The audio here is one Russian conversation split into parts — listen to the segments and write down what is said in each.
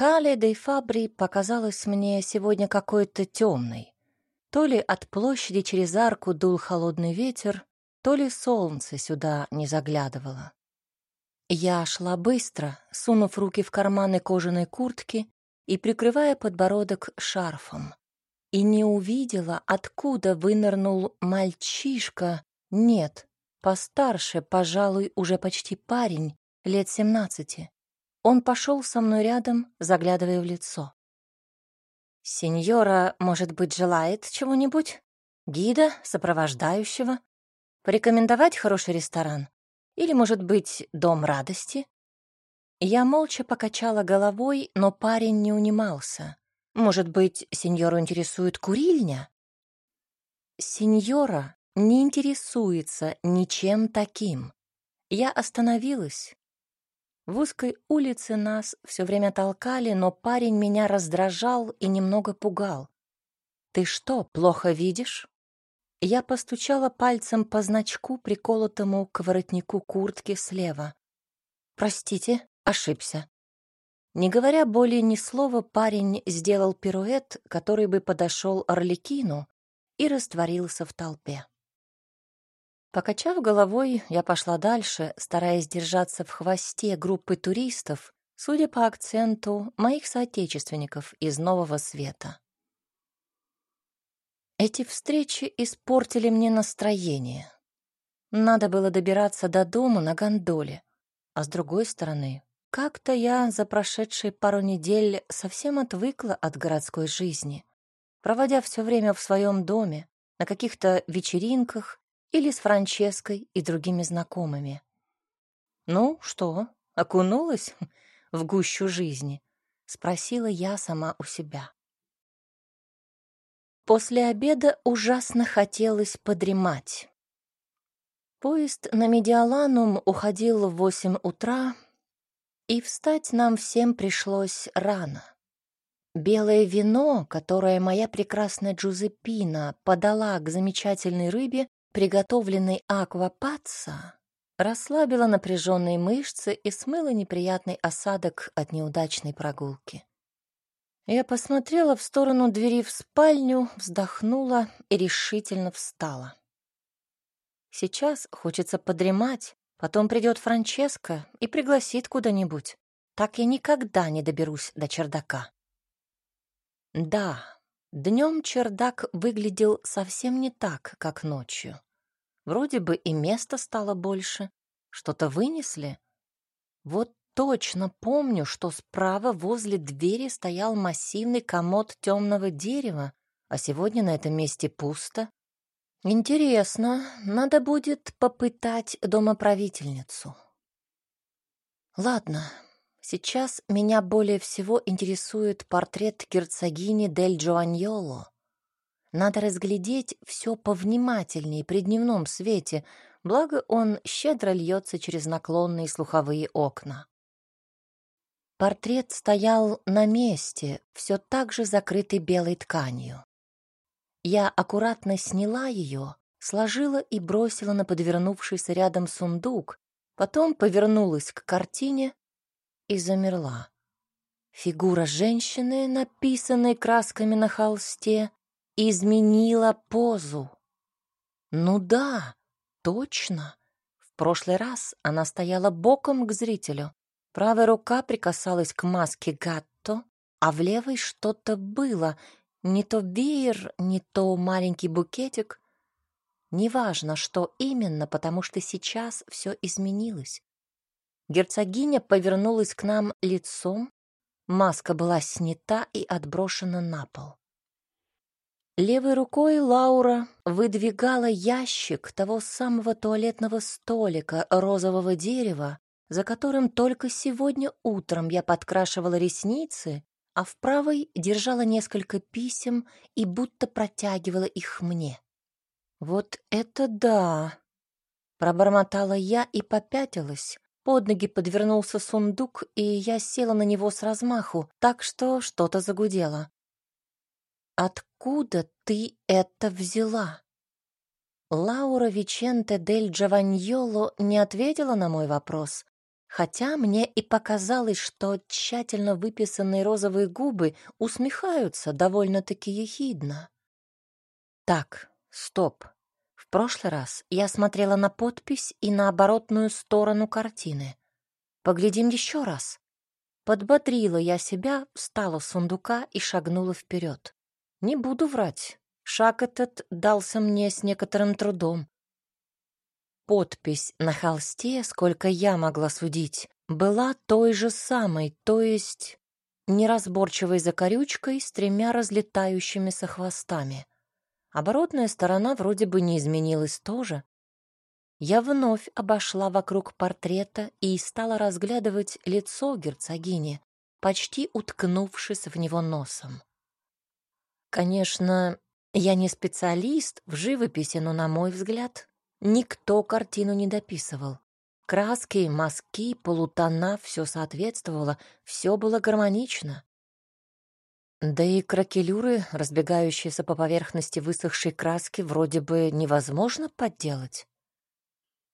Кале де Фабри показалась мне сегодня какой-то темной. То ли от площади через арку дул холодный ветер, то ли солнце сюда не заглядывало. Я шла быстро, сунув руки в карманы кожаной куртки и прикрывая подбородок шарфом. И не увидела, откуда вынырнул мальчишка, нет, постарше, пожалуй, уже почти парень, лет семнадцати. Он пошел со мной рядом, заглядывая в лицо. «Сеньора, может быть, желает чего-нибудь? Гида, сопровождающего? Порекомендовать хороший ресторан? Или, может быть, дом радости?» Я молча покачала головой, но парень не унимался. «Может быть, сеньору интересует курильня?» «Сеньора не интересуется ничем таким». Я остановилась, в узкой улице нас все время толкали, но парень меня раздражал и немного пугал. «Ты что, плохо видишь?» Я постучала пальцем по значку, приколотому к воротнику куртки слева. «Простите, ошибся». Не говоря более ни слова, парень сделал пируэт, который бы подошел Орликину, и растворился в толпе. Покачав головой, я пошла дальше, стараясь держаться в хвосте группы туристов, судя по акценту моих соотечественников из Нового Света. Эти встречи испортили мне настроение. Надо было добираться до дома на гондоле, а с другой стороны, как-то я за прошедшие пару недель совсем отвыкла от городской жизни, проводя все время в своем доме, на каких-то вечеринках или с Франческой и другими знакомыми. «Ну что, окунулась в гущу жизни?» — спросила я сама у себя. После обеда ужасно хотелось подремать. Поезд на Медиаланум уходил в восемь утра, и встать нам всем пришлось рано. Белое вино, которое моя прекрасная Джузеппина подала к замечательной рыбе, приготовленный аквапаца расслабила напряженные мышцы и смыла неприятный осадок от неудачной прогулки. Я посмотрела в сторону двери в спальню, вздохнула и решительно встала. Сейчас хочется подремать, потом придет Франческа и пригласит куда-нибудь. Так я никогда не доберусь до чердака. Да, Днем чердак выглядел совсем не так, как ночью. Вроде бы и места стало больше. Что-то вынесли? Вот точно помню, что справа возле двери стоял массивный комод темного дерева, а сегодня на этом месте пусто. Интересно, надо будет попытать домоправительницу. Ладно, Сейчас меня более всего интересует портрет герцогини Дель Джоаньоло. Надо разглядеть все повнимательнее при дневном свете, благо он щедро льется через наклонные слуховые окна. Портрет стоял на месте, все так же закрытый белой тканью. Я аккуратно сняла ее, сложила и бросила на подвернувшийся рядом сундук, потом повернулась к картине и замерла. Фигура женщины, написанной красками на холсте, изменила позу. Ну да, точно. В прошлый раз она стояла боком к зрителю. Правая рука прикасалась к маске Гатто, а в левой что-то было, не то веер, не то маленький букетик. Неважно, что именно, потому что сейчас все изменилось. Герцогиня повернулась к нам лицом, маска была снята и отброшена на пол. Левой рукой Лаура выдвигала ящик того самого туалетного столика розового дерева, за которым только сегодня утром я подкрашивала ресницы, а в правой держала несколько писем и будто протягивала их мне. «Вот это да!» — пробормотала я и попятилась, под ноги подвернулся сундук, и я села на него с размаху, так что что-то загудело. «Откуда ты это взяла?» Лаура Виченте дель Джованьоло не ответила на мой вопрос, хотя мне и показалось, что тщательно выписанные розовые губы усмехаются довольно-таки ехидно. Так, стоп. Прошлый раз я смотрела на подпись и на оборотную сторону картины. Поглядим еще раз. Подбодрила я себя, встала с сундука и шагнула вперед. Не буду врать, шаг этот дался мне с некоторым трудом. Подпись на холсте, сколько я могла судить, была той же самой, то есть неразборчивой закорючкой с тремя разлетающимися хвостами. Оборотная сторона вроде бы не изменилась тоже. Я вновь обошла вокруг портрета и стала разглядывать лицо герцогини, почти уткнувшись в него носом. Конечно, я не специалист в живописи, но, на мой взгляд, никто картину не дописывал. Краски, мазки, полутона — все соответствовало, все было гармонично. Да и кракелюры, разбегающиеся по поверхности высохшей краски, вроде бы невозможно подделать.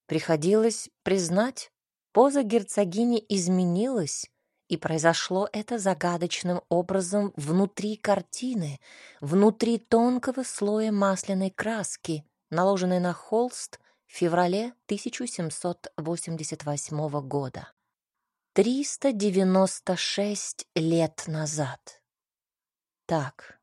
Приходилось признать, поза герцогини изменилась, и произошло это загадочным образом внутри картины, внутри тонкого слоя масляной краски, наложенной на холст в феврале 1788 года. 396 лет назад. Так,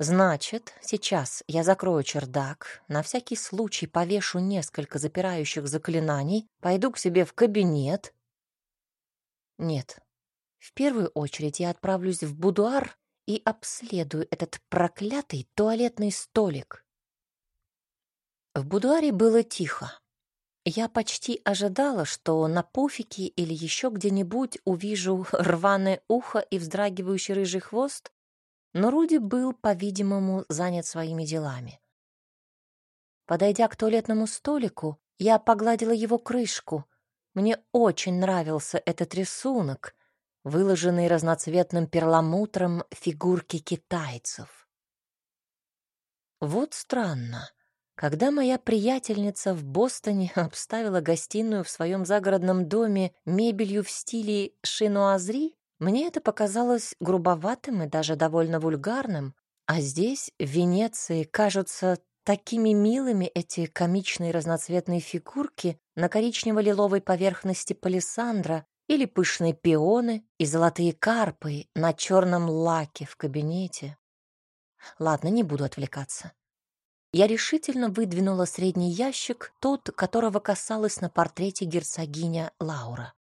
значит, сейчас я закрою чердак, на всякий случай повешу несколько запирающих заклинаний, пойду к себе в кабинет. Нет, в первую очередь я отправлюсь в будуар и обследую этот проклятый туалетный столик. В будуаре было тихо. Я почти ожидала, что на пуфике или еще где-нибудь увижу рваное ухо и вздрагивающий рыжий хвост, но Руди был, по-видимому, занят своими делами. Подойдя к туалетному столику, я погладила его крышку. Мне очень нравился этот рисунок, выложенные разноцветным перламутром фигурки китайцев. Вот странно. Когда моя приятельница в Бостоне обставила гостиную в своем загородном доме мебелью в стиле шинуазри, мне это показалось грубоватым и даже довольно вульгарным, а здесь, в Венеции, кажутся такими милыми эти комичные разноцветные фигурки на коричнево-лиловой поверхности палисандра или пышные пионы и золотые карпы на черном лаке в кабинете. Ладно, не буду отвлекаться. Я решительно выдвинула средний ящик, тот, которого касалась на портрете герцогиня Лаура.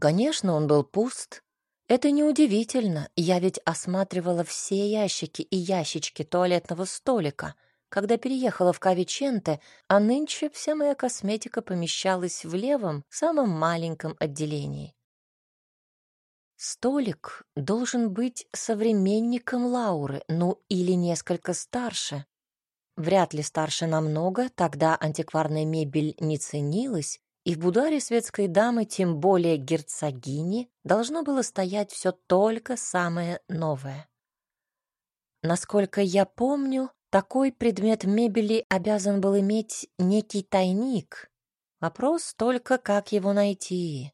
Конечно, он был пуст. Это неудивительно, я ведь осматривала все ящики и ящички туалетного столика — когда переехала в Кавиченте, а нынче вся моя косметика помещалась в левом, самом маленьком отделении. Столик должен быть современником Лауры, ну или несколько старше. Вряд ли старше намного, тогда антикварная мебель не ценилась, и в бударе светской дамы, тем более герцогини, должно было стоять все только самое новое. Насколько я помню, такой предмет мебели обязан был иметь некий тайник. Вопрос только, как его найти.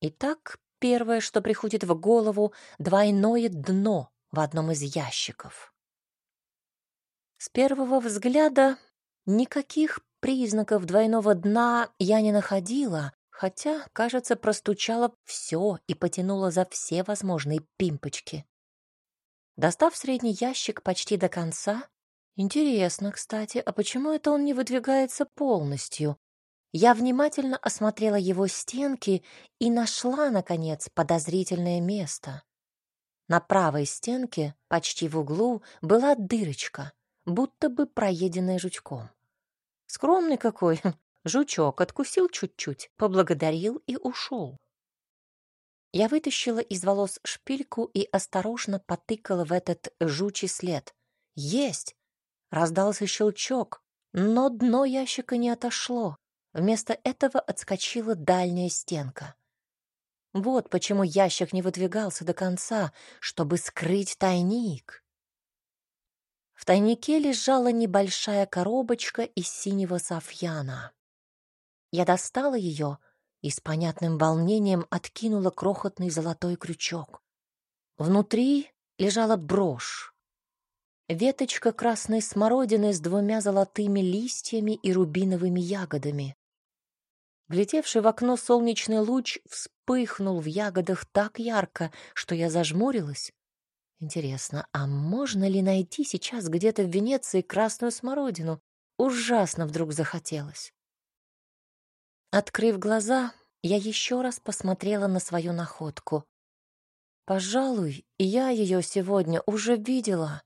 Итак, первое, что приходит в голову, двойное дно в одном из ящиков. С первого взгляда никаких признаков двойного дна я не находила, хотя, кажется, простучала все и потянула за все возможные пимпочки. Достав средний ящик почти до конца, Интересно, кстати, а почему это он не выдвигается полностью? Я внимательно осмотрела его стенки и нашла, наконец, подозрительное место. На правой стенке, почти в углу, была дырочка, будто бы проеденная жучком. Скромный какой, жучок откусил чуть-чуть, поблагодарил и ушел. Я вытащила из волос шпильку и осторожно потыкала в этот жучий след. Есть! Раздался щелчок, но дно ящика не отошло. Вместо этого отскочила дальняя стенка. Вот почему ящик не выдвигался до конца, чтобы скрыть тайник. В тайнике лежала небольшая коробочка из синего софьяна. Я достала ее, и с понятным волнением откинула крохотный золотой крючок. Внутри лежала брошь. Веточка красной смородины с двумя золотыми листьями и рубиновыми ягодами. Влетевший в окно солнечный луч вспыхнул в ягодах так ярко, что я зажмурилась. Интересно, а можно ли найти сейчас где-то в Венеции красную смородину? Ужасно вдруг захотелось. Открыв глаза, я еще раз посмотрела на свою находку. Пожалуй, я ее сегодня уже видела.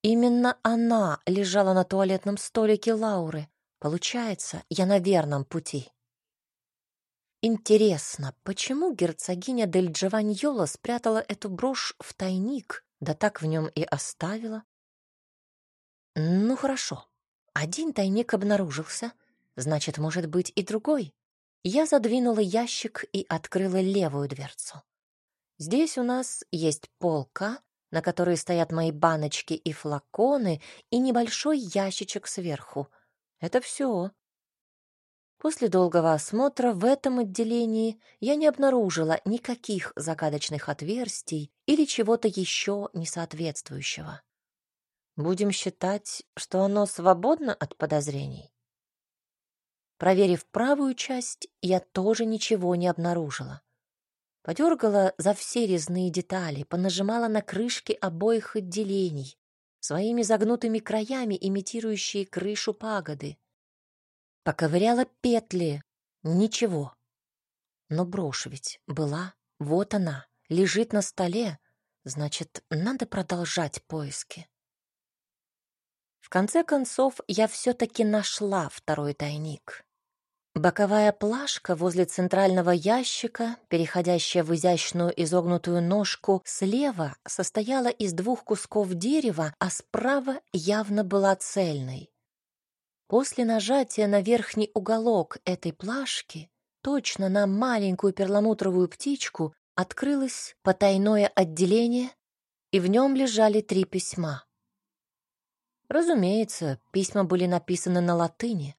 Именно она лежала на туалетном столике Лауры. Получается, я на верном пути. Интересно, почему герцогиня Дель Джованьола спрятала эту брошь в тайник, да так в нем и оставила? Ну хорошо, один тайник обнаружился, значит, может быть и другой. Я задвинула ящик и открыла левую дверцу. Здесь у нас есть полка, на которой стоят мои баночки и флаконы, и небольшой ящичек сверху. Это все. После долгого осмотра в этом отделении я не обнаружила никаких загадочных отверстий или чего-то еще несоответствующего. Будем считать, что оно свободно от подозрений. Проверив правую часть, я тоже ничего не обнаружила. Подергала за все резные детали, понажимала на крышки обоих отделений, своими загнутыми краями имитирующие крышу пагоды. Поковыряла петли. Ничего. Но брошь ведь была. Вот она. Лежит на столе. Значит, надо продолжать поиски. В конце концов, я все-таки нашла второй тайник. Боковая плашка возле центрального ящика, переходящая в изящную изогнутую ножку, слева состояла из двух кусков дерева, а справа явно была цельной. После нажатия на верхний уголок этой плашки, точно на маленькую перламутровую птичку, открылось потайное отделение, и в нем лежали три письма. Разумеется, письма были написаны на латыни.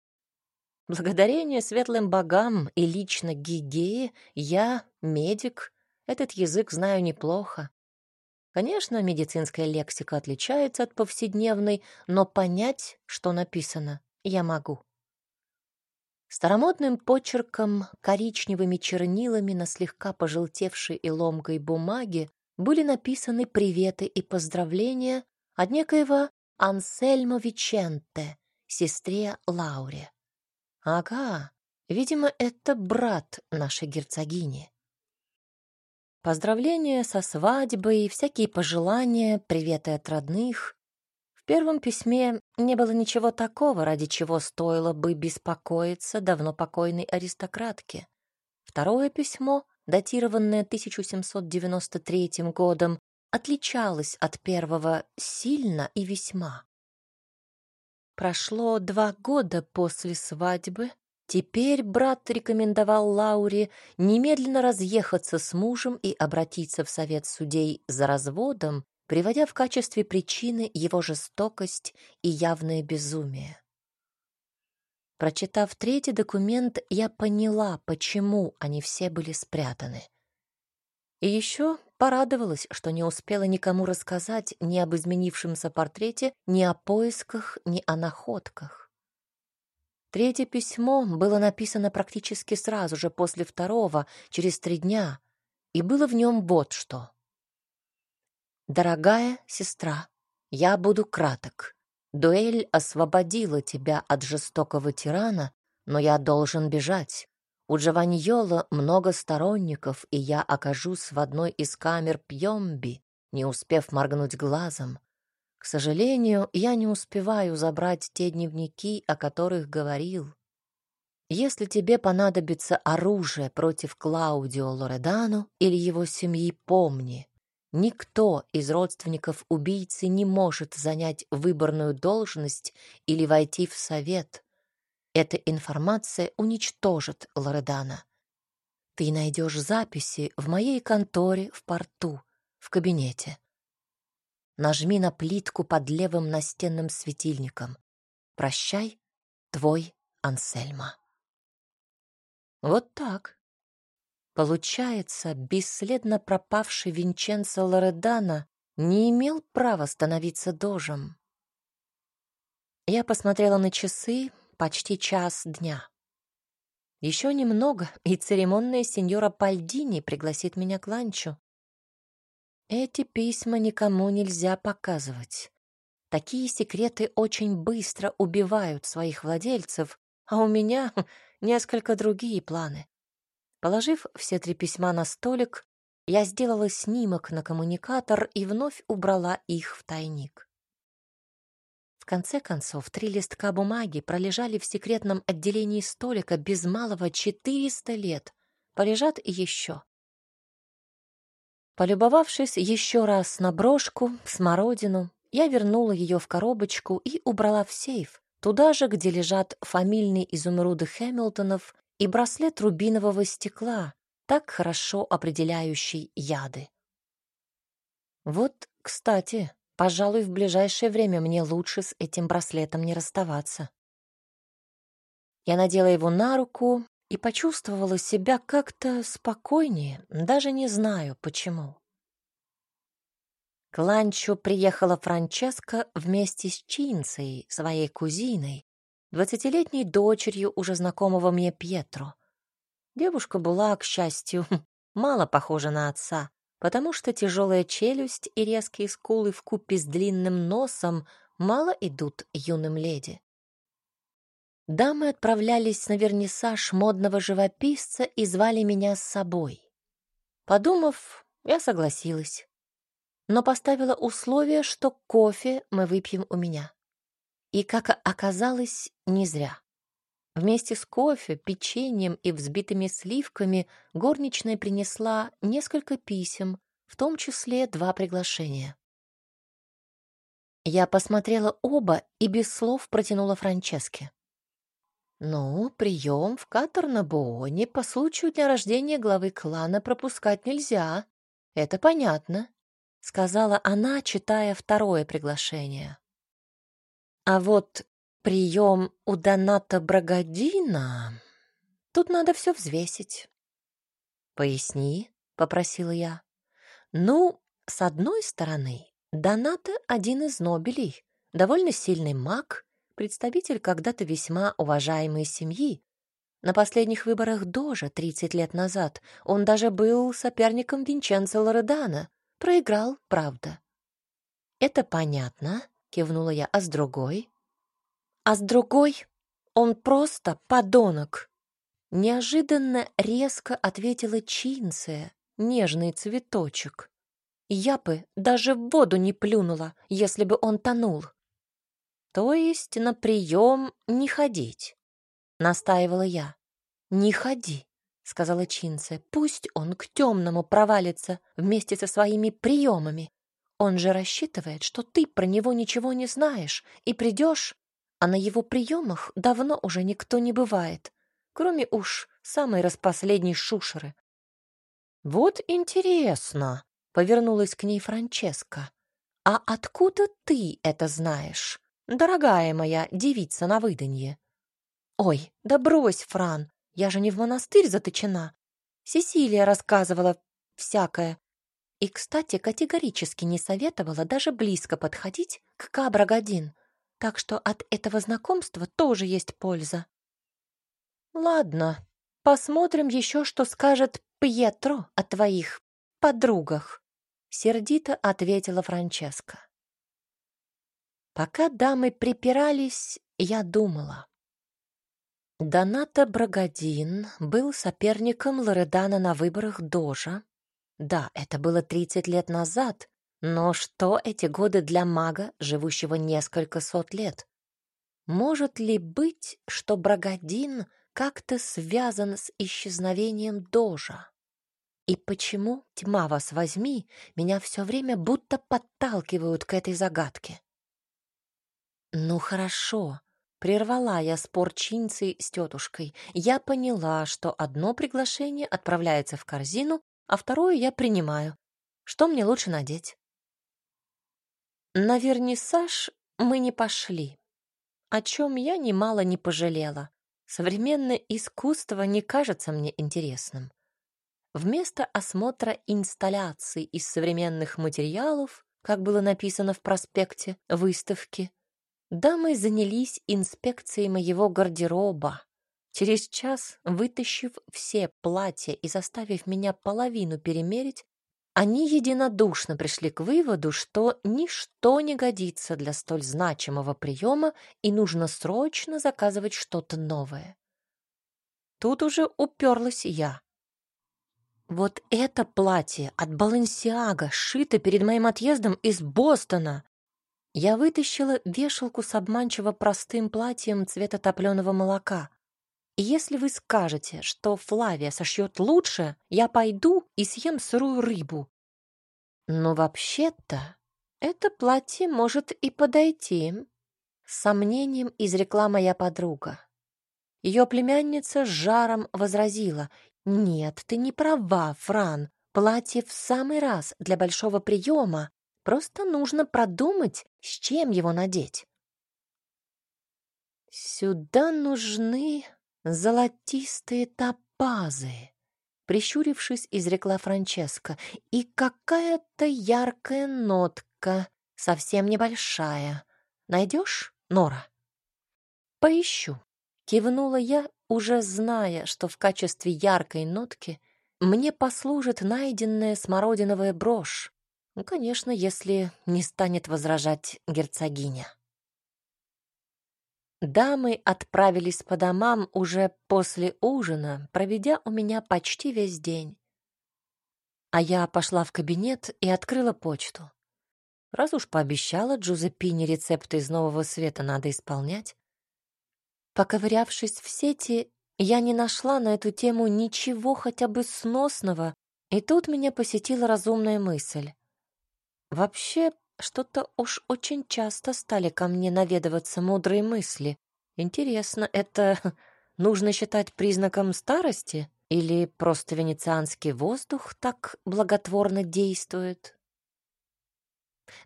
Благодарение светлым богам и лично Гигее я, медик, этот язык знаю неплохо. Конечно, медицинская лексика отличается от повседневной, но понять, что написано, я могу. Старомодным почерком, коричневыми чернилами на слегка пожелтевшей и ломкой бумаге были написаны приветы и поздравления от некоего Ансельмо Виченте, сестре Лауре. Ага, видимо, это брат нашей герцогини. Поздравления со свадьбой, всякие пожелания, приветы от родных, в первом письме не было ничего такого, ради чего стоило бы беспокоиться давно покойной аристократке. Второе письмо, датированное 1793 годом, отличалось от первого сильно и весьма. Прошло два года после свадьбы. Теперь брат рекомендовал Лауре немедленно разъехаться с мужем и обратиться в совет судей за разводом, приводя в качестве причины его жестокость и явное безумие. Прочитав третий документ, я поняла, почему они все были спрятаны. И еще порадовалась, что не успела никому рассказать ни об изменившемся портрете, ни о поисках, ни о находках. Третье письмо было написано практически сразу же после второго, через три дня, и было в нем вот что. Дорогая сестра, я буду краток. Дуэль освободила тебя от жестокого тирана, но я должен бежать. У Джованьола много сторонников, и я окажусь в одной из камер Пьемби, не успев моргнуть глазом. К сожалению, я не успеваю забрать те дневники, о которых говорил. Если тебе понадобится оружие против Клаудио Лоредано или его семьи, помни, Никто из родственников убийцы не может занять выборную должность или войти в совет. Эта информация уничтожит Лоредана. Ты найдешь записи в моей конторе в порту, в кабинете. Нажми на плитку под левым настенным светильником. Прощай, твой Ансельма. Вот так. Получается, бесследно пропавший Винченцо Лоредана не имел права становиться дожем. Я посмотрела на часы почти час дня. Еще немного, и церемонная сеньора Пальдини пригласит меня к ланчу. Эти письма никому нельзя показывать. Такие секреты очень быстро убивают своих владельцев, а у меня несколько другие планы. Положив все три письма на столик, я сделала снимок на коммуникатор и вновь убрала их в тайник. В конце концов, три листка бумаги пролежали в секретном отделении столика без малого 400 лет. Полежат и еще. Полюбовавшись еще раз на брошку, смородину, я вернула ее в коробочку и убрала в сейф, туда же, где лежат фамильные изумруды Хэмилтонов и браслет рубинового стекла, так хорошо определяющий яды. Вот, кстати, Пожалуй, в ближайшее время мне лучше с этим браслетом не расставаться. Я надела его на руку и почувствовала себя как-то спокойнее, даже не знаю почему. К ланчу приехала Франческа вместе с Чинцией, своей кузиной, двадцатилетней дочерью уже знакомого мне Пьетро. Девушка была, к счастью, мало похожа на отца, потому что тяжелая челюсть и резкие скулы в купе с длинным носом мало идут юным леди. Дамы отправлялись на вернисаж модного живописца и звали меня с собой. Подумав, я согласилась, но поставила условие, что кофе мы выпьем у меня. И, как оказалось, не зря. Вместе с кофе, печеньем и взбитыми сливками горничная принесла несколько писем, в том числе два приглашения. Я посмотрела оба и без слов протянула Франческе. «Ну, прием в Каторнабооне по случаю дня рождения главы клана пропускать нельзя. Это понятно», — сказала она, читая второе приглашение. «А вот прием у Доната Брагадина... Тут надо все взвесить. «Поясни», — попросила я. «Ну, с одной стороны, Доната — один из Нобелей, довольно сильный маг, представитель когда-то весьма уважаемой семьи. На последних выборах Дожа 30 лет назад он даже был соперником Винченцо Лоредана. Проиграл, правда. «Это понятно», — кивнула я, — «а с другой?» А с другой он просто подонок. Неожиданно резко ответила Чинция, нежный цветочек. Я бы даже в воду не плюнула, если бы он тонул. То есть на прием не ходить, настаивала я. Не ходи, сказала Чинция. Пусть он к темному провалится вместе со своими приемами. Он же рассчитывает, что ты про него ничего не знаешь и придешь а на его приемах давно уже никто не бывает, кроме уж самой распоследней шушеры. «Вот интересно», — повернулась к ней Франческа. «А откуда ты это знаешь, дорогая моя девица на выданье?» «Ой, да брось, Фран, я же не в монастырь заточена. Сесилия рассказывала всякое. И, кстати, категорически не советовала даже близко подходить к Кабрагадин так что от этого знакомства тоже есть польза. Ладно, посмотрим еще, что скажет Пьетро о твоих подругах, сердито ответила Франческа. Пока дамы припирались, я думала. Доната Брагадин был соперником Лоредана на выборах Дожа. Да, это было 30 лет назад, но что эти годы для мага, живущего несколько сот лет? Может ли быть, что Брагадин как-то связан с исчезновением Дожа? И почему, тьма вас возьми, меня все время будто подталкивают к этой загадке? Ну хорошо, прервала я спор Чинцей с тетушкой. Я поняла, что одно приглашение отправляется в корзину, а второе я принимаю. Что мне лучше надеть? На вернисаж мы не пошли, о чем я немало не пожалела. Современное искусство не кажется мне интересным. вместо осмотра инсталляций из современных материалов, как было написано в проспекте выставки, дамы занялись инспекцией моего гардероба. Через час, вытащив все платья и заставив меня половину перемерить, они единодушно пришли к выводу, что ничто не годится для столь значимого приема и нужно срочно заказывать что-то новое. Тут уже уперлась я. Вот это платье от Баленсиага, сшито перед моим отъездом из Бостона. Я вытащила вешалку с обманчиво простым платьем цвета топленого молока. Если вы скажете, что Флавия сошьет лучше, я пойду и съем сырую рыбу. Но вообще-то это платье может и подойти. С сомнением изрекла моя подруга. Ее племянница с жаром возразила. «Нет, ты не права, Фран. Платье в самый раз для большого приема. Просто нужно продумать, с чем его надеть». «Сюда нужны золотистые топазы», — прищурившись, изрекла Франческа. «И какая-то яркая нотка, совсем небольшая. Найдешь, Нора?» «Поищу», — кивнула я, уже зная, что в качестве яркой нотки мне послужит найденная смородиновая брошь. Ну, конечно, если не станет возражать герцогиня. Дамы отправились по домам уже после ужина, проведя у меня почти весь день. А я пошла в кабинет и открыла почту. Раз уж пообещала Джузеппине рецепты из Нового Света надо исполнять. Поковырявшись в сети, я не нашла на эту тему ничего хотя бы сносного, и тут меня посетила разумная мысль. Вообще, что-то уж очень часто стали ко мне наведываться мудрые мысли. Интересно, это нужно считать признаком старости или просто венецианский воздух так благотворно действует?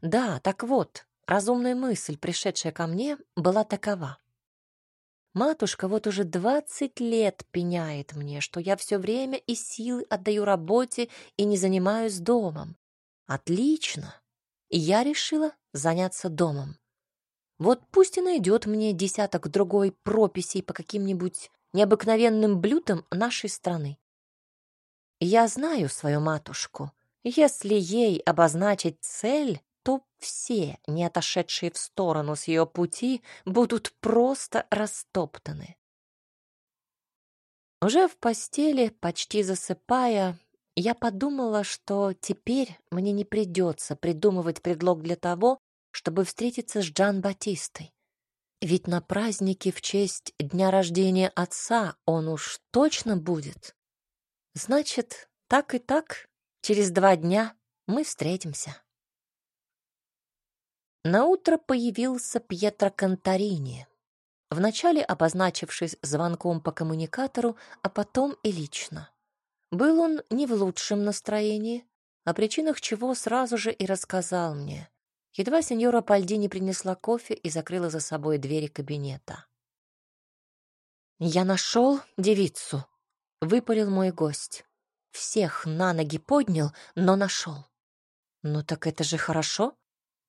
Да, так вот, разумная мысль, пришедшая ко мне, была такова. Матушка вот уже двадцать лет пеняет мне, что я все время и силы отдаю работе и не занимаюсь домом. Отлично я решила заняться домом. Вот пусть и найдет мне десяток другой прописей по каким-нибудь необыкновенным блюдам нашей страны. Я знаю свою матушку. Если ей обозначить цель, то все, не отошедшие в сторону с ее пути, будут просто растоптаны. Уже в постели, почти засыпая, я подумала, что теперь мне не придется придумывать предлог для того, чтобы встретиться с Джан Батистой. Ведь на празднике в честь дня рождения отца он уж точно будет. Значит, так и так, через два дня мы встретимся. На утро появился Пьетро Конторини, вначале обозначившись звонком по коммуникатору, а потом и лично. Был он не в лучшем настроении, о причинах чего сразу же и рассказал мне. Едва сеньора Пальдини принесла кофе и закрыла за собой двери кабинета. «Я нашел девицу», — выпалил мой гость. «Всех на ноги поднял, но нашел». «Ну так это же хорошо?»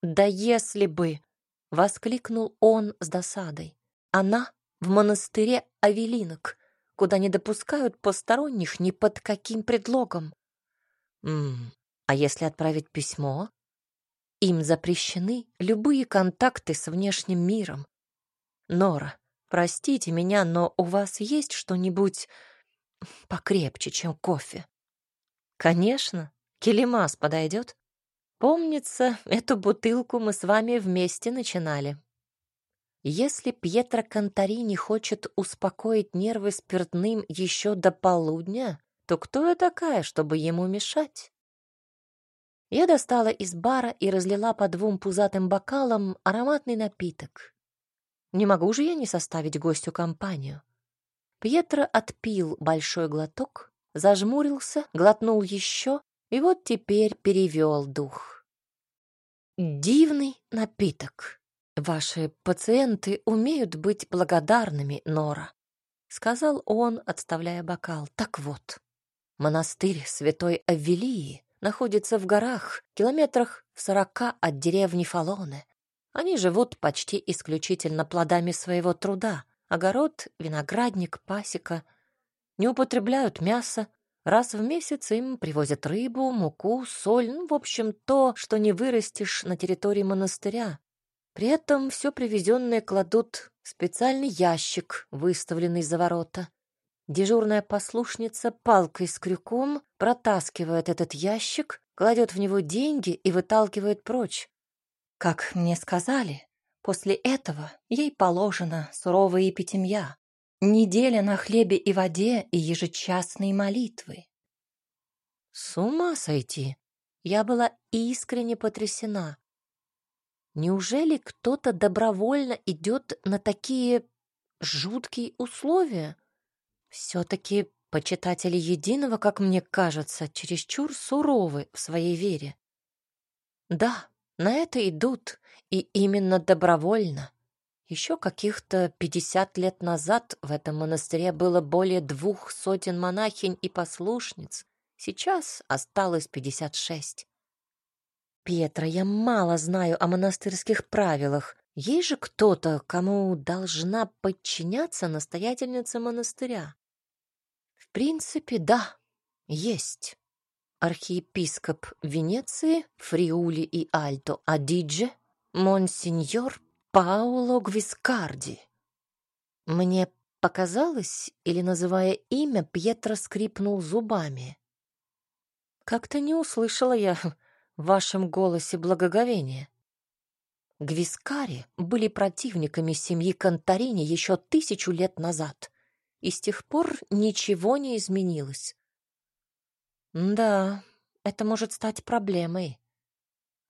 «Да если бы!» — воскликнул он с досадой. «Она в монастыре Авелинок, куда не допускают посторонних ни под каким предлогом. М а если отправить письмо? Им запрещены любые контакты с внешним миром. Нора, простите меня, но у вас есть что-нибудь покрепче, чем кофе? Конечно, келемас подойдет. Помнится, эту бутылку мы с вами вместе начинали. Если Пьетро Конторини хочет успокоить нервы спиртным еще до полудня, то кто я такая, чтобы ему мешать? Я достала из бара и разлила по двум пузатым бокалам ароматный напиток. Не могу же я не составить гостю компанию. Пьетро отпил большой глоток, зажмурился, глотнул еще, и вот теперь перевел дух. Дивный напиток. «Ваши пациенты умеют быть благодарными, Нора», — сказал он, отставляя бокал. «Так вот, Монастырь святой Авелии находится в горах, километрах в сорока от деревни Фалоне. Они живут почти исключительно плодами своего труда. Огород, виноградник, пасека. Не употребляют мясо. Раз в месяц им привозят рыбу, муку, соль, ну, в общем, то, что не вырастешь на территории монастыря. При этом все привезенное кладут в специальный ящик, выставленный за ворота. Дежурная послушница палкой с крюком протаскивает этот ящик, кладет в него деньги и выталкивает прочь. Как мне сказали, после этого ей положено суровая епитемья, неделя на хлебе и воде и ежечасные молитвы. С ума сойти! Я была искренне потрясена. Неужели кто-то добровольно идет на такие жуткие условия? Все-таки почитатели Единого, как мне кажется, чересчур суровы в своей вере. Да, на это идут, и именно добровольно. Еще каких-то пятьдесят лет назад в этом монастыре было более двух сотен монахинь и послушниц. Сейчас осталось пятьдесят шесть. Петра, я мало знаю о монастырских правилах. Есть же кто-то, кому должна подчиняться настоятельница монастыря? В принципе, да, есть. Архиепископ Венеции Фриули и Альто Адидже, монсеньор Пауло Гвискарди. Мне показалось, или, называя имя, Пьетро скрипнул зубами. Как-то не услышала я в вашем голосе благоговения. Гвискари были противниками семьи Конторини еще тысячу лет назад и с тех пор ничего не изменилось. Да, это может стать проблемой.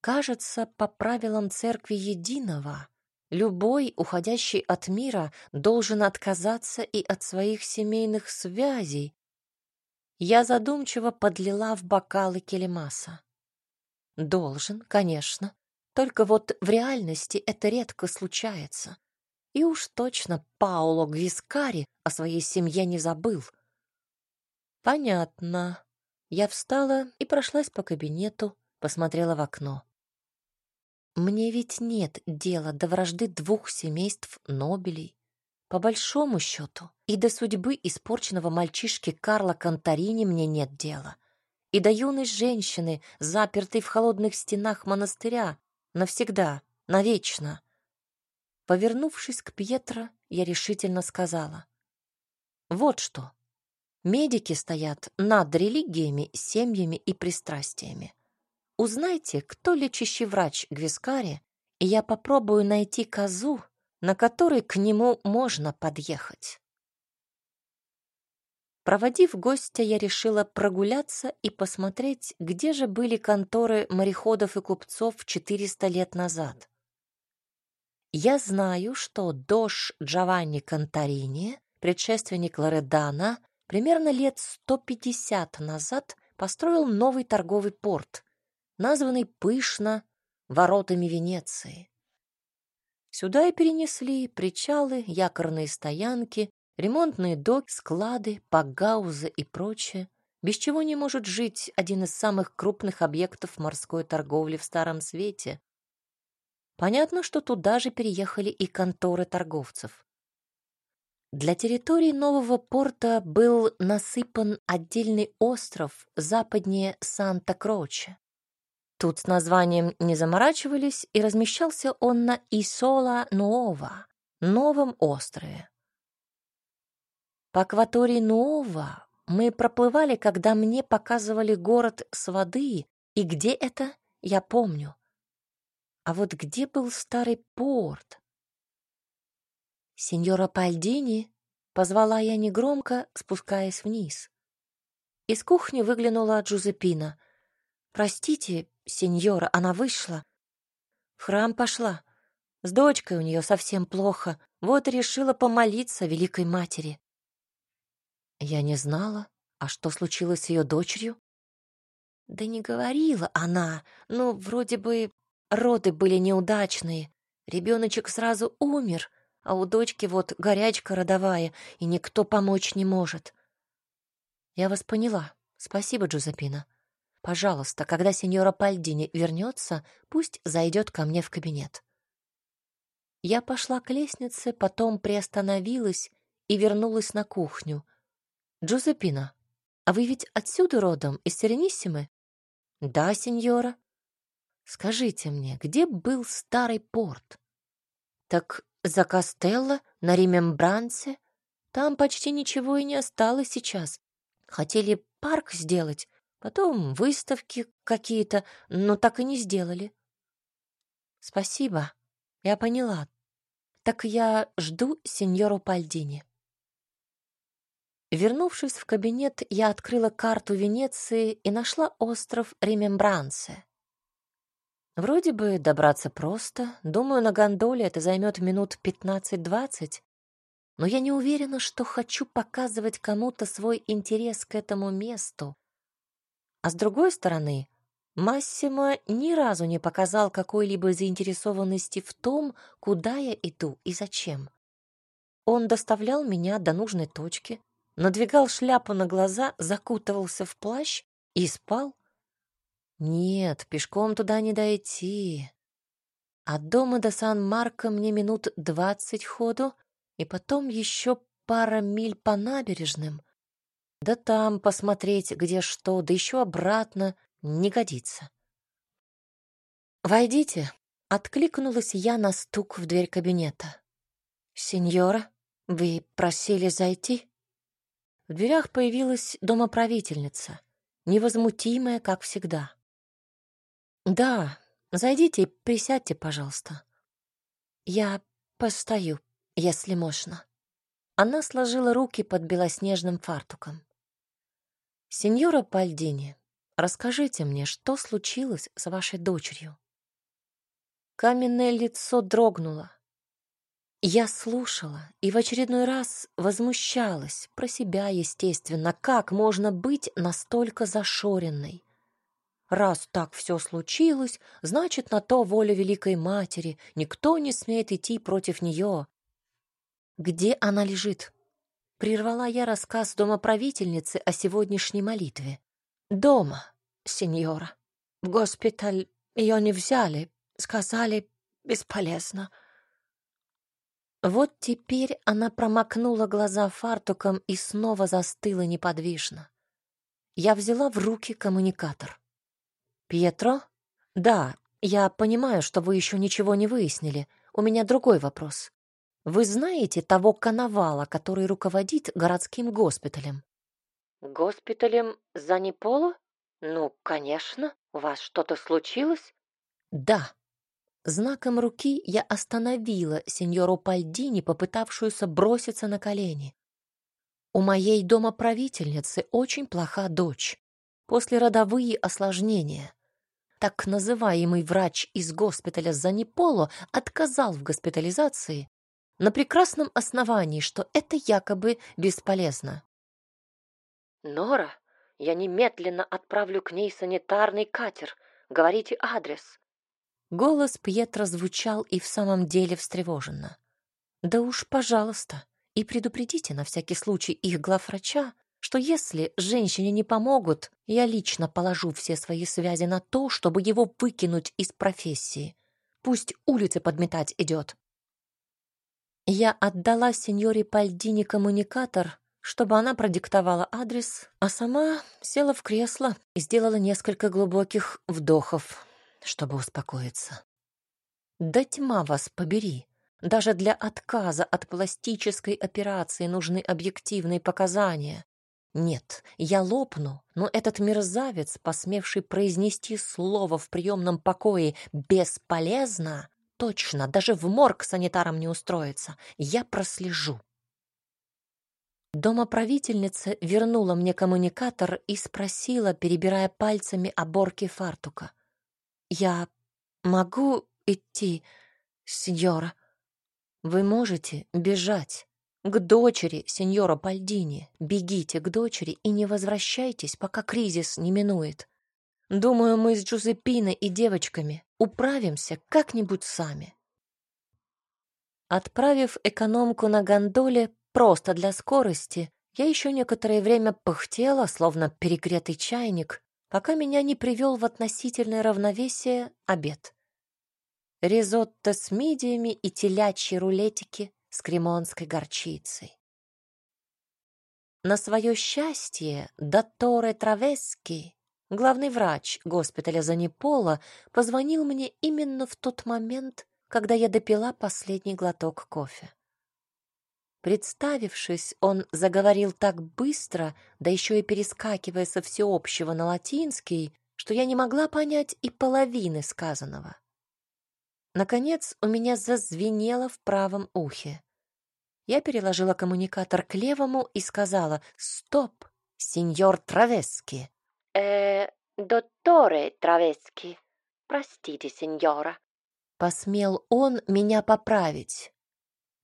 Кажется, по правилам Церкви Единого, любой, уходящий от мира, должен отказаться и от своих семейных связей. Я задумчиво подлила в бокалы келемаса. Должен, конечно, только вот в реальности это редко случается. И уж точно Пауло Гвискари о своей семье не забыл. Понятно. Я встала и прошлась по кабинету, посмотрела в окно. Мне ведь нет дела до вражды двух семейств Нобелей. По большому счету, и до судьбы испорченного мальчишки Карла Конторини мне нет дела. И до юной женщины, запертой в холодных стенах монастыря, навсегда, навечно. Повернувшись к Пьетро, я решительно сказала. «Вот что. Медики стоят над религиями, семьями и пристрастиями. Узнайте, кто лечащий врач Гвискари, и я попробую найти козу, на которой к нему можно подъехать». Проводив гостя, я решила прогуляться и посмотреть, где же были конторы мореходов и купцов 400 лет назад. Я знаю, что Дош Джованни Конторини, предшественник Лоредана, примерно лет 150 назад построил новый торговый порт, названный пышно воротами Венеции. Сюда и перенесли причалы, якорные стоянки, ремонтные доки, склады, пагаузы и прочее, без чего не может жить один из самых крупных объектов морской торговли в Старом Свете, Понятно, что туда же переехали и конторы торговцев. Для территории нового порта был насыпан отдельный остров западнее Санта-Кроче. Тут с названием не заморачивались, и размещался он на Исола-Нуова, новом острове. По акватории Нуова мы проплывали, когда мне показывали город с воды, и где это, я помню. А вот где был старый порт? «Сеньора Пальдини?» — позвала я негромко, спускаясь вниз. Из кухни выглянула Джузеппина. «Простите, сеньора, она вышла. В храм пошла. С дочкой у нее совсем плохо. Вот решила помолиться Великой Матери». Я не знала, а что случилось с ее дочерью? Да не говорила она, ну, вроде бы Роды были неудачные. Ребеночек сразу умер, а у дочки вот горячка родовая, и никто помочь не может. Я вас поняла. Спасибо, Джузеппина. Пожалуйста, когда сеньора Пальдини вернется, пусть зайдет ко мне в кабинет. Я пошла к лестнице, потом приостановилась и вернулась на кухню. Джузеппина, а вы ведь отсюда родом, из Серениссимы? Да, сеньора. Скажите мне, где был старый порт? Так за Костелло, на Римембранце? Там почти ничего и не осталось сейчас. Хотели парк сделать, потом выставки какие-то, но так и не сделали. Спасибо, я поняла. Так я жду сеньору Пальдини. Вернувшись в кабинет, я открыла карту Венеции и нашла остров Ремембранце. Вроде бы добраться просто. Думаю, на гондоле это займет минут 15-20. Но я не уверена, что хочу показывать кому-то свой интерес к этому месту. А с другой стороны, Массимо ни разу не показал какой-либо заинтересованности в том, куда я иду и зачем. Он доставлял меня до нужной точки, надвигал шляпу на глаза, закутывался в плащ и спал. Нет, пешком туда не дойти. От дома до Сан-Марко мне минут двадцать ходу, и потом еще пара миль по набережным. Да там посмотреть, где что, да еще обратно не годится. «Войдите», — откликнулась я на стук в дверь кабинета. «Сеньора, вы просили зайти?» В дверях появилась домоправительница, невозмутимая, как всегда. «Да, зайдите и присядьте, пожалуйста. Я постою, если можно». Она сложила руки под белоснежным фартуком. «Сеньора Пальдини, расскажите мне, что случилось с вашей дочерью?» Каменное лицо дрогнуло. Я слушала и в очередной раз возмущалась, про себя, естественно, как можно быть настолько зашоренной. Раз так все случилось, значит, на то воля Великой Матери, никто не смеет идти против нее. Где она лежит? Прервала я рассказ домоправительницы о сегодняшней молитве. Дома, сеньора. В госпиталь ее не взяли, сказали, бесполезно. Вот теперь она промокнула глаза фартуком и снова застыла неподвижно. Я взяла в руки коммуникатор. «Пьетро?» «Да, я понимаю, что вы еще ничего не выяснили. У меня другой вопрос. Вы знаете того коновала, который руководит городским госпиталем?» «Госпиталем Заниполо? Ну, конечно. У вас что-то случилось?» «Да». Знаком руки я остановила сеньору Пальдини, попытавшуюся броситься на колени. «У моей домоправительницы очень плоха дочь. Послеродовые осложнения. Так называемый врач из госпиталя Заниполо отказал в госпитализации на прекрасном основании, что это якобы бесполезно. «Нора, я немедленно отправлю к ней санитарный катер. Говорите адрес». Голос Пьетро звучал и в самом деле встревоженно. «Да уж, пожалуйста, и предупредите на всякий случай их главврача, что если женщине не помогут, я лично положу все свои связи на то, чтобы его выкинуть из профессии. Пусть улицы подметать идет. Я отдала сеньоре Пальдини коммуникатор, чтобы она продиктовала адрес, а сама села в кресло и сделала несколько глубоких вдохов, чтобы успокоиться. Да тьма вас побери. Даже для отказа от пластической операции нужны объективные показания. Нет, я лопну, но этот мерзавец, посмевший произнести слово в приемном покое «бесполезно», точно, даже в морг санитаром не устроится. Я прослежу. Домоправительница вернула мне коммуникатор и спросила, перебирая пальцами оборки фартука. «Я могу идти, сеньора? Вы можете бежать?» К дочери, сеньора Пальдини. Бегите к дочери и не возвращайтесь, пока кризис не минует. Думаю, мы с Джузеппиной и девочками управимся как-нибудь сами. Отправив экономку на гондоле просто для скорости, Я еще некоторое время пыхтела, словно перегретый чайник, пока меня не привел в относительное равновесие обед. Ризотто с мидиями и телячьи рулетики с кремонской горчицей. На свое счастье, Датторе Травески, главный врач госпиталя Занипола, позвонил мне именно в тот момент, когда я допила последний глоток кофе. Представившись, он заговорил так быстро, да еще и перескакивая со всеобщего на латинский, что я не могла понять и половины сказанного. Наконец у меня зазвенело в правом ухе. Я переложила коммуникатор к левому и сказала «Стоп, сеньор Травески». «Э, дотторе Травески. Простите, сеньора». Посмел он меня поправить.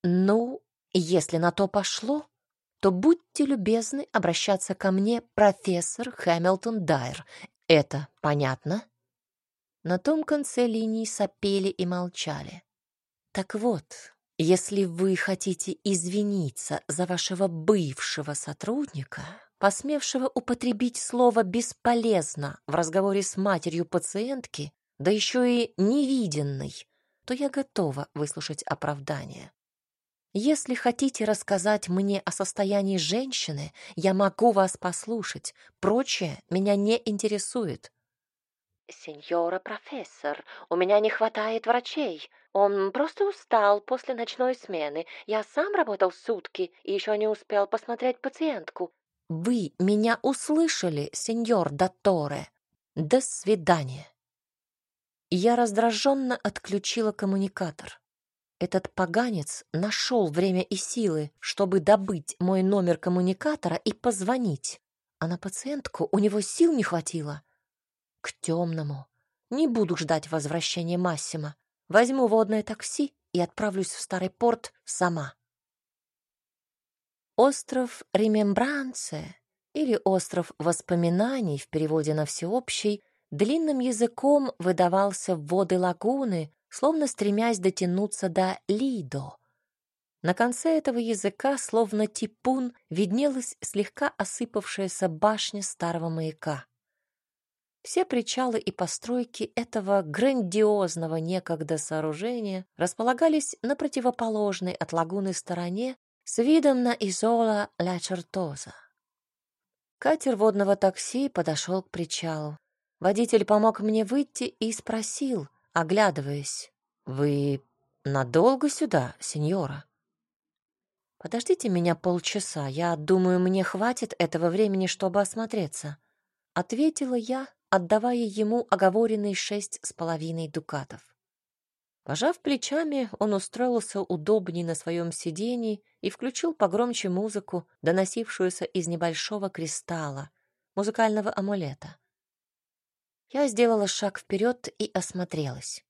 «Ну, если на то пошло, то будьте любезны обращаться ко мне, профессор Хэмилтон Дайер. Это понятно?» На том конце линии сопели и молчали. «Так вот, если вы хотите извиниться за вашего бывшего сотрудника, посмевшего употребить слово «бесполезно» в разговоре с матерью пациентки, да еще и невиденной, то я готова выслушать оправдание. Если хотите рассказать мне о состоянии женщины, я могу вас послушать. Прочее меня не интересует. Сеньора профессор, у меня не хватает врачей. Он просто устал после ночной смены. Я сам работал сутки и еще не успел посмотреть пациентку. Вы меня услышали, сеньор Датторе. До свидания. Я раздраженно отключила коммуникатор. Этот поганец нашел время и силы, чтобы добыть мой номер коммуникатора и позвонить. А на пациентку у него сил не хватило. К темному. Не буду ждать возвращения Массима. Возьму водное такси и отправлюсь в старый порт сама. Остров Ремембранце или остров воспоминаний в переводе на всеобщий длинным языком выдавался в воды лагуны, словно стремясь дотянуться до Лидо. На конце этого языка, словно типун, виднелась слегка осыпавшаяся башня старого маяка. Все причалы и постройки этого грандиозного некогда сооружения располагались на противоположной от лагуны стороне с видом на Изола Ла Чертоза. Катер водного такси подошел к причалу. Водитель помог мне выйти и спросил, оглядываясь. «Вы надолго сюда, сеньора?» «Подождите меня полчаса. Я думаю, мне хватит этого времени, чтобы осмотреться», — ответила я, отдавая ему оговоренные шесть с половиной дукатов. Пожав плечами, он устроился удобнее на своем сиденье и включил погромче музыку, доносившуюся из небольшого кристалла, музыкального амулета. Я сделала шаг вперед и осмотрелась.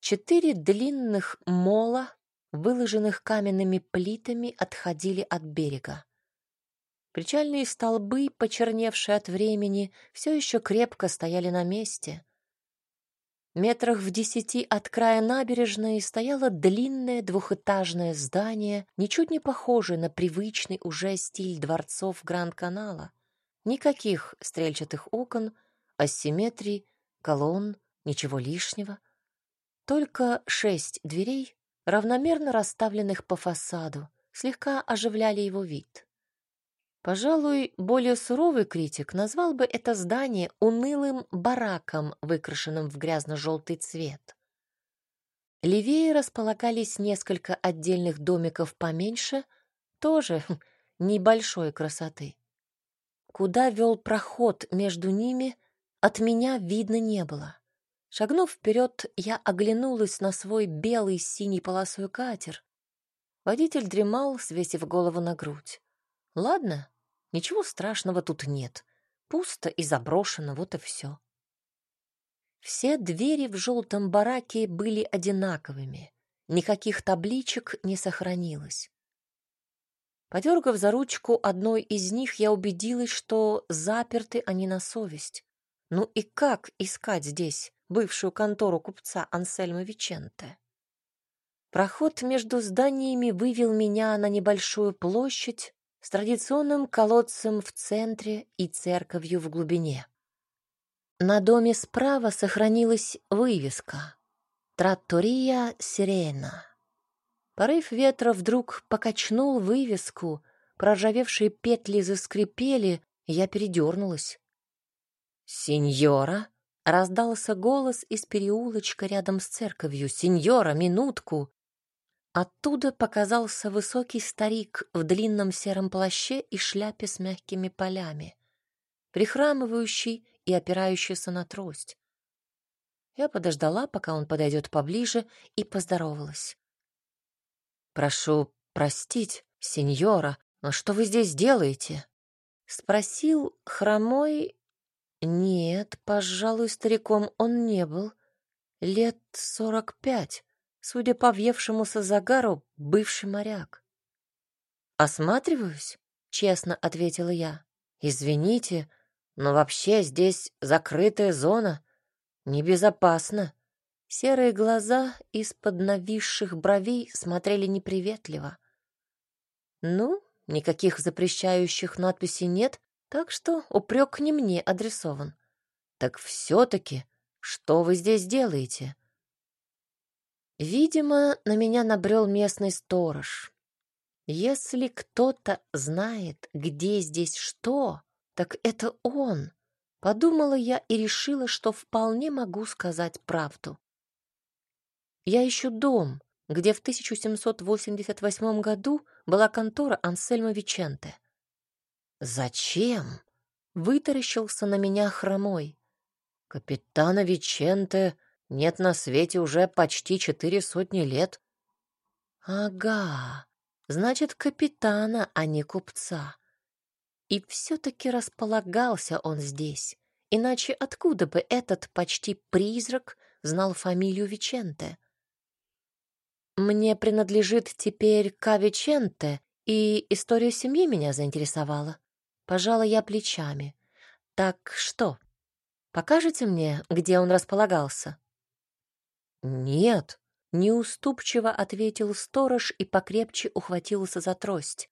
Четыре длинных мола, выложенных каменными плитами, отходили от берега. Причальные столбы, почерневшие от времени, все еще крепко стояли на месте. Метрах в десяти от края набережной стояло длинное двухэтажное здание, ничуть не похожее на привычный уже стиль дворцов Гранд-канала. Никаких стрельчатых окон — асимметрии, колонн, ничего лишнего. Только шесть дверей, равномерно расставленных по фасаду, слегка оживляли его вид. Пожалуй, более суровый критик назвал бы это здание унылым бараком, выкрашенным в грязно-желтый цвет. Левее располагались несколько отдельных домиков поменьше, тоже небольшой красоты. Куда вел проход между ними, от меня видно не было. Шагнув вперед, я оглянулась на свой белый с синей полосой катер. Водитель дремал, свесив голову на грудь. Ладно, ничего страшного тут нет. Пусто и заброшено, вот и все. Все двери в желтом бараке были одинаковыми. Никаких табличек не сохранилось. Подергав за ручку одной из них, я убедилась, что заперты они на совесть. Ну и как искать здесь бывшую контору купца Ансельма Виченте? Проход между зданиями вывел меня на небольшую площадь, с традиционным колодцем в центре и церковью в глубине. На доме справа сохранилась вывеска «Траттория Сирена». Порыв ветра вдруг покачнул вывеску, проржавевшие петли заскрипели, я передернулась. «Сеньора!» — раздался голос из переулочка рядом с церковью. «Сеньора, минутку!» Оттуда показался высокий старик в длинном сером плаще и шляпе с мягкими полями, прихрамывающий и опирающийся на трость. Я подождала, пока он подойдет поближе, и поздоровалась. «Прошу простить, сеньора, но что вы здесь делаете?» Спросил хромой... Нет, пожалуй, стариком он не был. Лет сорок пять, судя по въевшемуся загару, бывший моряк. «Осматриваюсь», — честно ответила я. «Извините, но вообще здесь закрытая зона. Небезопасно». Серые глаза из-под нависших бровей смотрели неприветливо. «Ну, никаких запрещающих надписей нет, так что упрек не мне адресован. Так все-таки, что вы здесь делаете?» Видимо, на меня набрел местный сторож. Если кто-то знает, где здесь что, так это он. Подумала я и решила, что вполне могу сказать правду. Я ищу дом, где в 1788 году была контора Ансельма Виченте. «Зачем?» — вытаращился на меня хромой. «Капитана Виченте нет на свете уже почти четыре сотни лет». «Ага, значит, капитана, а не купца. И все-таки располагался он здесь, иначе откуда бы этот почти призрак знал фамилию Виченте?» Мне принадлежит теперь Кавиченте, и история семьи меня заинтересовала. Пожала я плечами. Так что, покажете мне, где он располагался? Нет, неуступчиво ответил сторож и покрепче ухватился за трость.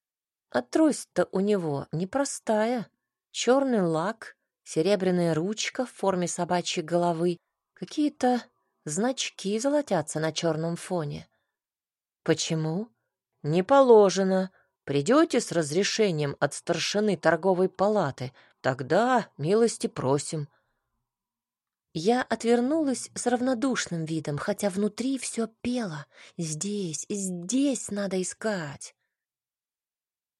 А трость-то у него непростая. Черный лак, серебряная ручка в форме собачьей головы, какие-то значки золотятся на черном фоне. Почему? Не положено. Придете с разрешением от старшины торговой палаты, тогда милости просим. Я отвернулась с равнодушным видом, хотя внутри все пело. Здесь, здесь надо искать.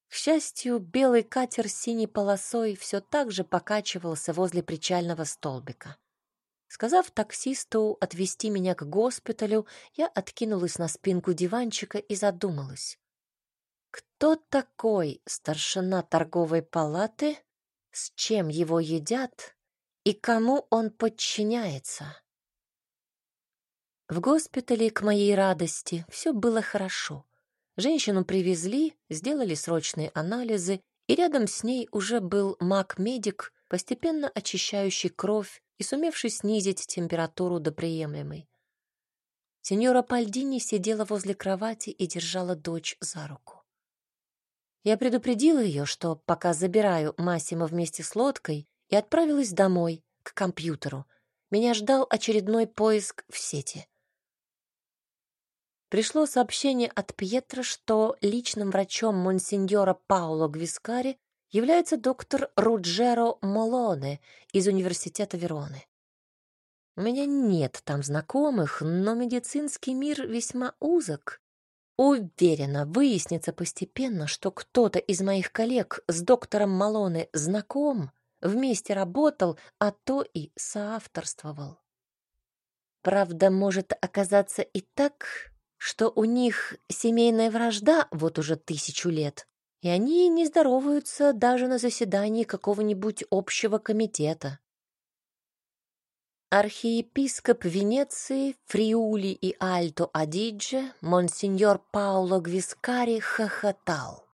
К счастью, белый катер с синей полосой все так же покачивался возле причального столбика. Сказав таксисту отвезти меня к госпиталю, я откинулась на спинку диванчика и задумалась. Кто такой старшина торговой палаты, с чем его едят и кому он подчиняется? В госпитале, к моей радости, все было хорошо. Женщину привезли, сделали срочные анализы, и рядом с ней уже был маг-медик, постепенно очищающий кровь и сумевший снизить температуру до приемлемой. Сеньора Пальдини сидела возле кровати и держала дочь за руку. Я предупредила ее, что пока забираю Массима вместе с лодкой, и отправилась домой, к компьютеру. Меня ждал очередной поиск в сети. Пришло сообщение от Пьетро, что личным врачом монсеньора Пауло Гвискари является доктор Руджеро Молоне из Университета Вероны. У меня нет там знакомых, но медицинский мир весьма узок. Уверена, выяснится постепенно, что кто-то из моих коллег с доктором Малоне знаком, вместе работал, а то и соавторствовал. Правда, может оказаться и так, что у них семейная вражда вот уже тысячу лет, и они не здороваются даже на заседании какого-нибудь общего комитета. Архиепископ Венеции, Фриули и Альто Адидже, монсеньор Пауло Гвискари хохотал.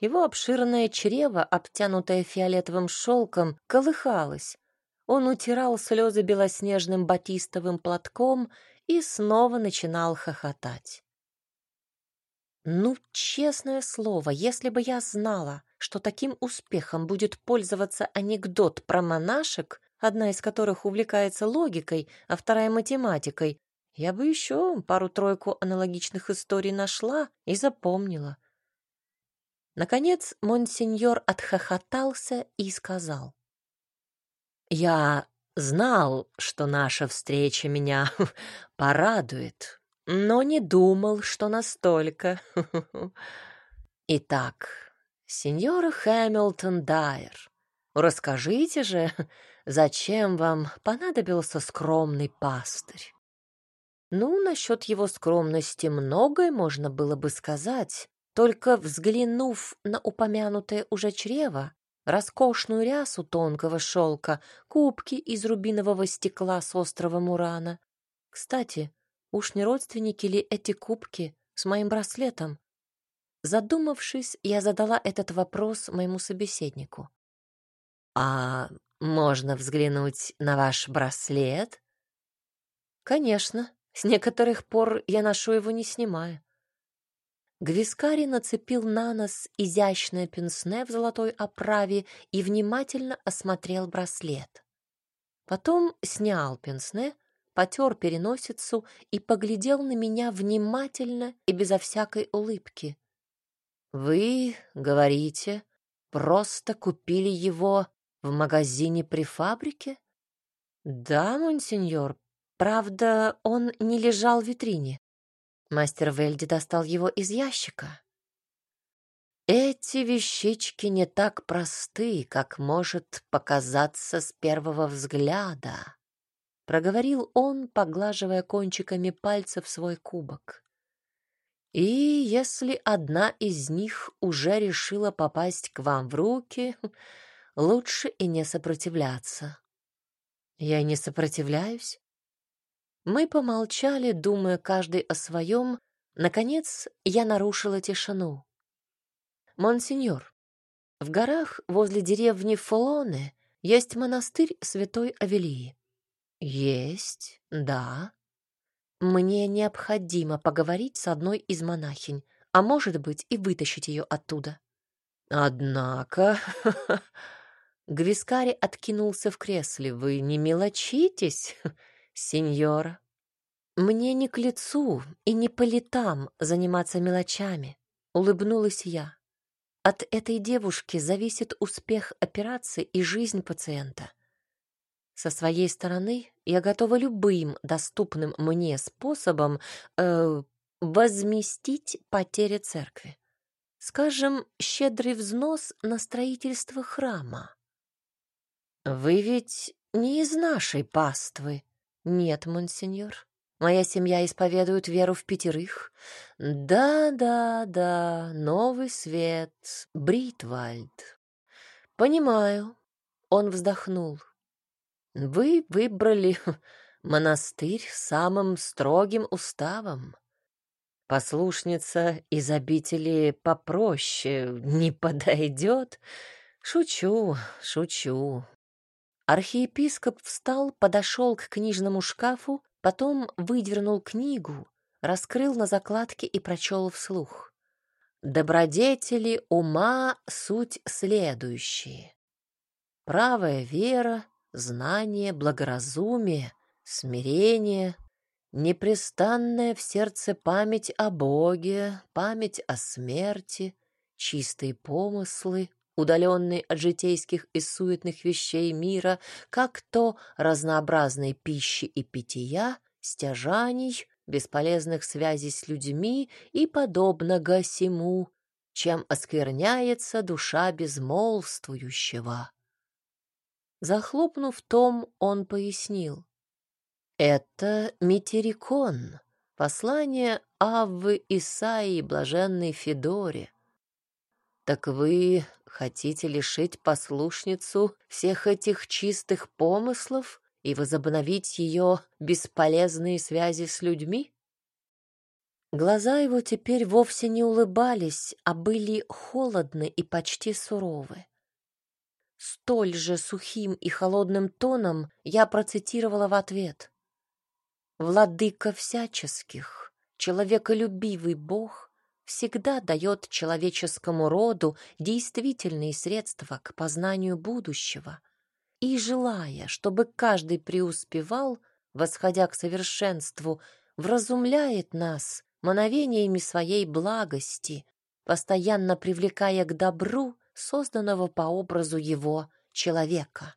Его обширное чрево, обтянутое фиолетовым шелком, колыхалось. Он утирал слезы белоснежным батистовым платком и снова начинал хохотать. Ну, честное слово, если бы я знала, что таким успехом будет пользоваться анекдот про монашек, одна из которых увлекается логикой, а вторая математикой, я бы еще пару-тройку аналогичных историй нашла и запомнила. Наконец монсеньор отхохотался и сказал. «Я знал, что наша встреча меня порадует, но не думал, что настолько. Итак, сеньора Хэмилтон Дайер, расскажите же, зачем вам понадобился скромный пастырь? Ну, насчет его скромности многое можно было бы сказать, только взглянув на упомянутое уже чрево, роскошную рясу тонкого шелка, кубки из рубинового стекла с острова Мурана. Кстати, уж не родственники ли эти кубки с моим браслетом? Задумавшись, я задала этот вопрос моему собеседнику. «А можно взглянуть на ваш браслет?» «Конечно», с некоторых пор я ношу его не снимая. Гвискари нацепил на нос изящное пенсне в золотой оправе и внимательно осмотрел браслет. Потом снял пенсне, потер переносицу и поглядел на меня внимательно и безо всякой улыбки. «Вы, говорите, просто купили его в магазине при фабрике?» «Да, монсеньор, Правда, он не лежал в витрине. Мастер Вельди достал его из ящика. Эти вещички не так просты, как может показаться с первого взгляда, проговорил он, поглаживая кончиками пальцев свой кубок. И если одна из них уже решила попасть к вам в руки, лучше и не сопротивляться. Я не сопротивляюсь, мы помолчали, думая каждый о своем. Наконец я нарушила тишину. «Монсеньор, в горах возле деревни Фолоне есть монастырь святой Авелии». «Есть, да. Мне необходимо поговорить с одной из монахинь, а может быть и вытащить ее оттуда». «Однако...» Гвискари откинулся в кресле. «Вы не мелочитесь, сеньора. Мне не к лицу и не по летам заниматься мелочами, улыбнулась я. От этой девушки зависит успех операции и жизнь пациента. Со своей стороны я готова любым доступным мне способом э, возместить потери церкви. Скажем, щедрый взнос на строительство храма. Вы ведь не из нашей паствы, «Нет, монсеньор. Моя семья исповедует веру в пятерых. Да, да, да, новый свет, Бритвальд. Понимаю». Он вздохнул. «Вы выбрали монастырь самым строгим уставом. Послушница из обители попроще не подойдет. Шучу, шучу. Архиепископ встал, подошел к книжному шкафу, потом выдернул книгу, раскрыл на закладке и прочел вслух. «Добродетели ума — суть следующие. Правая вера, знание, благоразумие, смирение, непрестанная в сердце память о Боге, память о смерти, чистые помыслы, удаленный от житейских и суетных вещей мира, как то разнообразной пищи и питья, стяжаний, бесполезных связей с людьми и подобного сему, чем оскверняется душа безмолвствующего. Захлопнув том, он пояснил. Это Метерикон, послание Аввы Исаии блаженной Федоре. Так вы Хотите лишить послушницу всех этих чистых помыслов и возобновить ее бесполезные связи с людьми? Глаза его теперь вовсе не улыбались, а были холодны и почти суровы. Столь же сухим и холодным тоном я процитировала в ответ. «Владыка всяческих, человеколюбивый Бог, всегда дает человеческому роду действительные средства к познанию будущего. И желая, чтобы каждый преуспевал, восходя к совершенству, вразумляет нас мановениями своей благости, постоянно привлекая к добру созданного по образу его человека.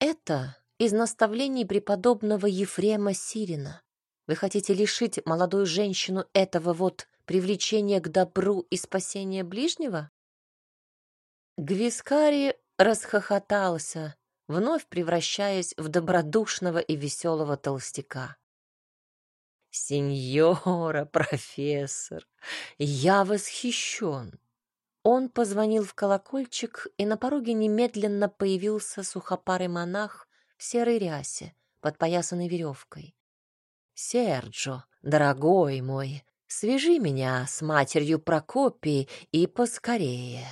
Это из наставлений преподобного Ефрема Сирина. Вы хотите лишить молодую женщину этого вот привлечения к добру и спасения ближнего? Гвискари расхохотался, вновь превращаясь в добродушного и веселого толстяка. «Сеньора, профессор, я восхищен!» Он позвонил в колокольчик, и на пороге немедленно появился сухопарый монах в серой рясе, подпоясанной веревкой. «Серджо, дорогой мой, свяжи меня с матерью Прокопии и поскорее.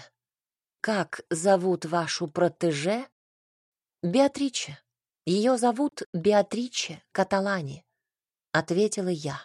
Как зовут вашу протеже?» «Беатриче. Ее зовут Беатриче Каталани», — ответила я.